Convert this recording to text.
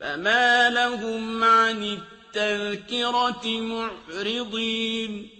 فَمَا لَهُمْ عَنِ التَّذْكِرَةِ مُعْرِضِينَ